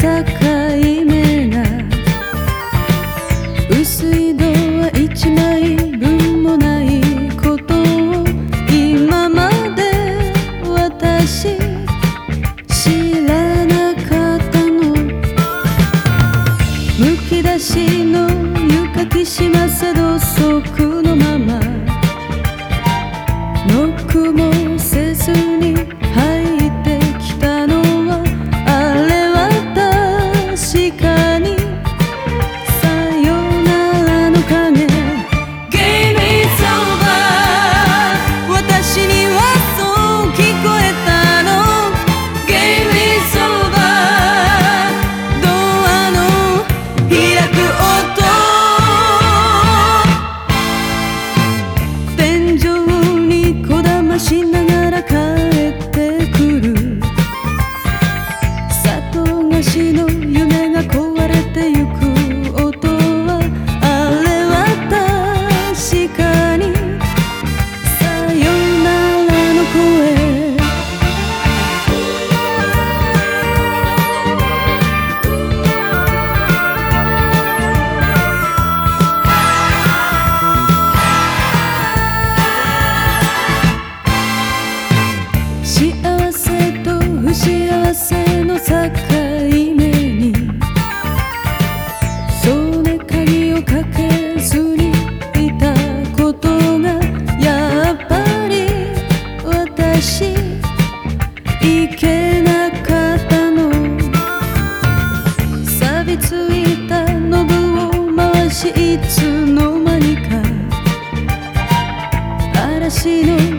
境目が薄いドア一枚分もないことを今まで私知らなかったの。むき出しの床木島瀬戸底確かに。さよならの声。幸せと不幸せの境。私の